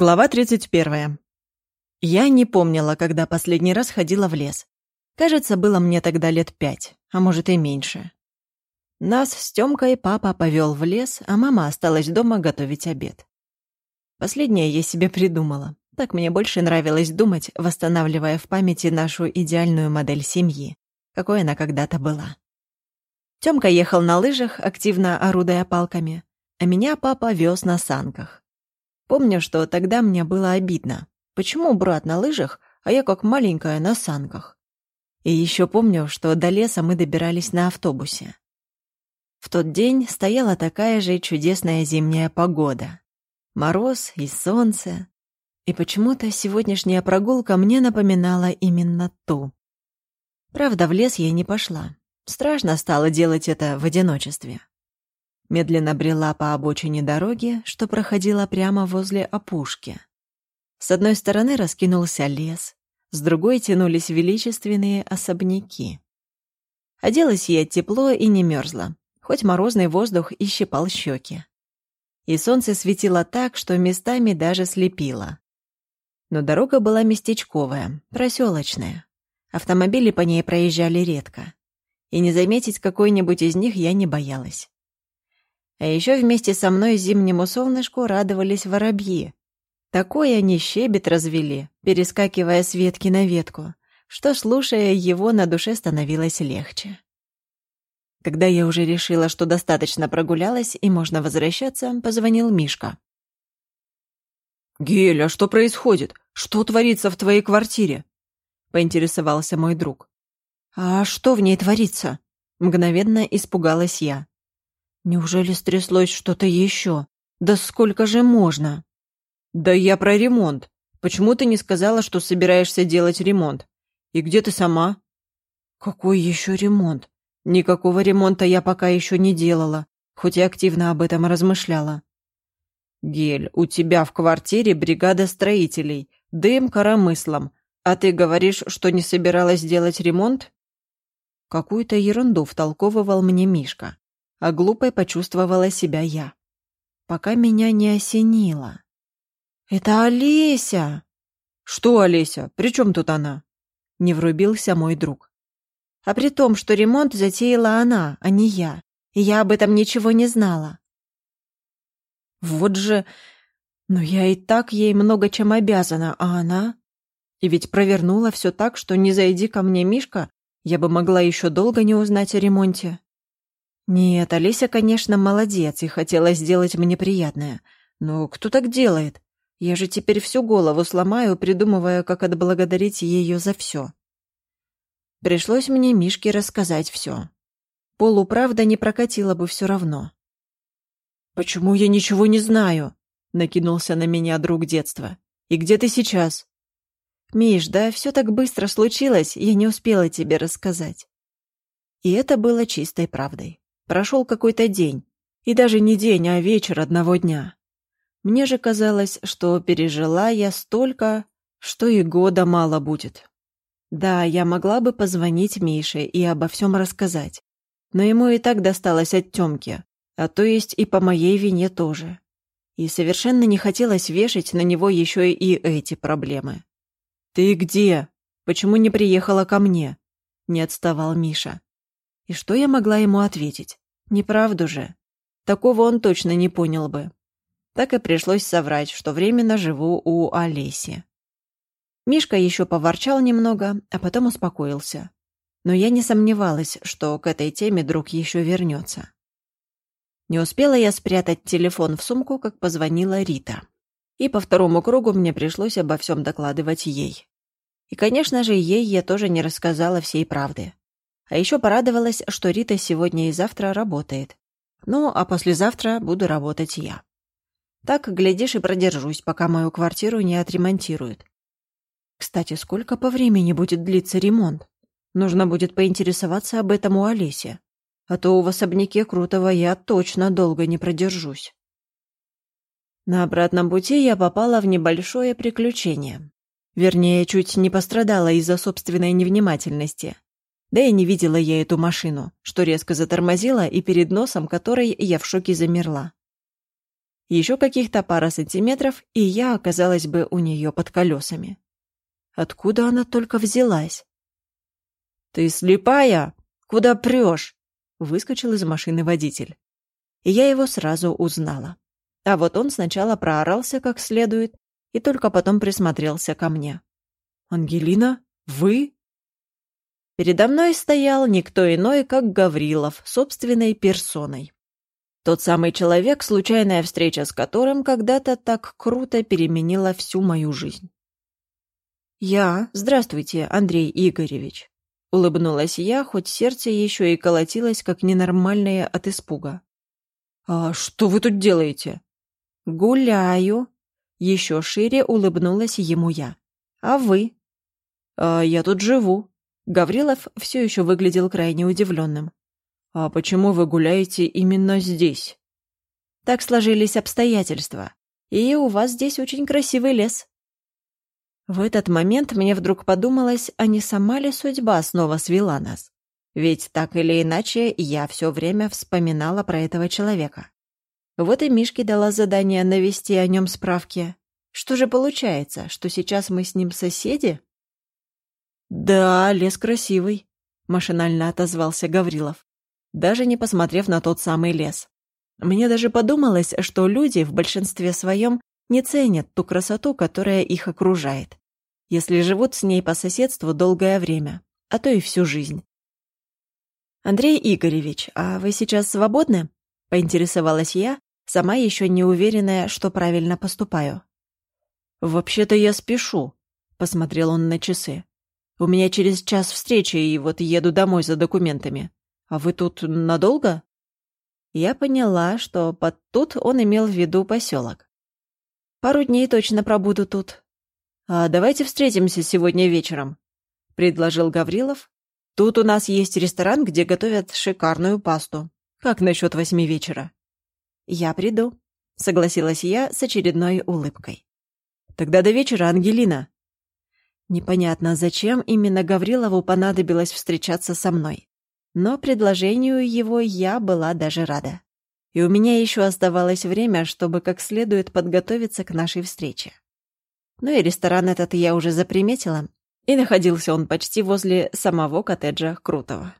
Глава 31. Я не помнила, когда последний раз ходила в лес. Кажется, было мне тогда лет пять, а может и меньше. Нас с Тёмкой папа повел в лес, а мама осталась дома готовить обед. Последнее я себе придумала. Так мне больше нравилось думать, восстанавливая в памяти нашу идеальную модель семьи, какой она когда-то была. Тёмка ехал на лыжах, активно орудуя палками, а меня папа вез на санках. Помню, что тогда мне было обидно. Почему брат на лыжах, а я как маленькая на санках? И еще помню, что до леса мы добирались на автобусе. В тот день стояла такая же чудесная зимняя погода. Мороз и солнце. И почему-то сегодняшняя прогулка мне напоминала именно ту. Правда, в лес я не пошла. Страшно стало делать это в одиночестве медленно брела по обочине дороги, что проходила прямо возле опушки. С одной стороны раскинулся лес, с другой тянулись величественные особняки. Оделась я тепло и не мерзла, хоть морозный воздух и щипал щеки. И солнце светило так, что местами даже слепило. Но дорога была местечковая, проселочная. Автомобили по ней проезжали редко. И не заметить какой-нибудь из них я не боялась. А еще вместе со мной зимнему солнышку радовались воробьи. Такой они щебет развели, перескакивая с ветки на ветку, что, слушая его, на душе становилось легче. Когда я уже решила, что достаточно прогулялась и можно возвращаться, позвонил Мишка. «Гель, а что происходит? Что творится в твоей квартире?» — поинтересовался мой друг. «А что в ней творится?» — мгновенно испугалась я. Неужели стряслось что-то еще? Да сколько же можно? Да я про ремонт. Почему ты не сказала, что собираешься делать ремонт? И где ты сама? Какой еще ремонт? Никакого ремонта я пока еще не делала, хоть и активно об этом размышляла. Гель, у тебя в квартире бригада строителей, дым коромыслом, а ты говоришь, что не собиралась делать ремонт? Какую-то ерунду втолковывал мне Мишка а глупой почувствовала себя я. Пока меня не осенило. «Это Олеся!» «Что Олеся? При чем тут она?» Не врубился мой друг. «А при том, что ремонт затеяла она, а не я, и я об этом ничего не знала». «Вот же... Но я и так ей много чем обязана, а она...» И ведь провернула все так, что не зайди ко мне Мишка, я бы могла еще долго не узнать о ремонте. Нет, Олеся, конечно, молодец и хотела сделать мне приятное. Но кто так делает? Я же теперь всю голову сломаю, придумывая, как отблагодарить ее за все. Пришлось мне Мишке рассказать все. Полуправда не прокатила бы все равно. «Почему я ничего не знаю?» — накинулся на меня друг детства. «И где ты сейчас?» «Миш, да все так быстро случилось, я не успела тебе рассказать». И это было чистой правдой. Прошел какой-то день. И даже не день, а вечер одного дня. Мне же казалось, что пережила я столько, что и года мало будет. Да, я могла бы позвонить Мише и обо всем рассказать. Но ему и так досталось от Тёмки, а то есть и по моей вине тоже. И совершенно не хотелось вешать на него еще и эти проблемы. «Ты где? Почему не приехала ко мне?» Не отставал Миша. И что я могла ему ответить? Неправду же. Такого он точно не понял бы. Так и пришлось соврать, что временно живу у Олеси. Мишка еще поворчал немного, а потом успокоился. Но я не сомневалась, что к этой теме друг еще вернется. Не успела я спрятать телефон в сумку, как позвонила Рита. И по второму кругу мне пришлось обо всем докладывать ей. И, конечно же, ей я тоже не рассказала всей правды. А еще порадовалась, что Рита сегодня и завтра работает. Ну, а послезавтра буду работать я. Так, глядишь, и продержусь, пока мою квартиру не отремонтируют. Кстати, сколько по времени будет длиться ремонт? Нужно будет поинтересоваться об этом у Олеси. А то в особняке Крутого я точно долго не продержусь. На обратном пути я попала в небольшое приключение. Вернее, чуть не пострадала из-за собственной невнимательности. Да и не видела я эту машину, что резко затормозила и перед носом которой я в шоке замерла. Еще каких-то пара сантиметров, и я оказалась бы у нее под колесами. Откуда она только взялась? «Ты слепая? Куда прешь?» — выскочил из машины водитель. И я его сразу узнала. А вот он сначала проорался как следует и только потом присмотрелся ко мне. «Ангелина, вы?» Передо мной стоял никто иной, как Гаврилов, собственной персоной. Тот самый человек, случайная встреча с которым когда-то так круто переменила всю мою жизнь. «Я? Здравствуйте, Андрей Игоревич», — улыбнулась я, хоть сердце еще и колотилось, как ненормальное от испуга. «А что вы тут делаете?» «Гуляю», — еще шире улыбнулась ему я. «А вы?» «А я тут живу». Гаврилов все еще выглядел крайне удивленным. «А почему вы гуляете именно здесь?» «Так сложились обстоятельства. И у вас здесь очень красивый лес». В этот момент мне вдруг подумалось, а не сама ли судьба снова свела нас? Ведь так или иначе я все время вспоминала про этого человека. Вот и Мишке дала задание навести о нем справки. Что же получается, что сейчас мы с ним соседи? «Да, лес красивый», — машинально отозвался Гаврилов, даже не посмотрев на тот самый лес. Мне даже подумалось, что люди в большинстве своем не ценят ту красоту, которая их окружает, если живут с ней по соседству долгое время, а то и всю жизнь. «Андрей Игоревич, а вы сейчас свободны?» — поинтересовалась я, сама еще не уверенная, что правильно поступаю. «Вообще-то я спешу», — посмотрел он на часы. У меня через час встреча, и вот еду домой за документами. А вы тут надолго?» Я поняла, что под «тут» он имел в виду поселок. «Пару дней точно пробуду тут». «А давайте встретимся сегодня вечером», — предложил Гаврилов. «Тут у нас есть ресторан, где готовят шикарную пасту. Как насчет восьми вечера?» «Я приду», — согласилась я с очередной улыбкой. «Тогда до вечера, Ангелина», Непонятно, зачем именно Гаврилову понадобилось встречаться со мной. Но предложению его я была даже рада. И у меня еще оставалось время, чтобы как следует подготовиться к нашей встрече. Ну и ресторан этот я уже заприметила, и находился он почти возле самого коттеджа Крутого.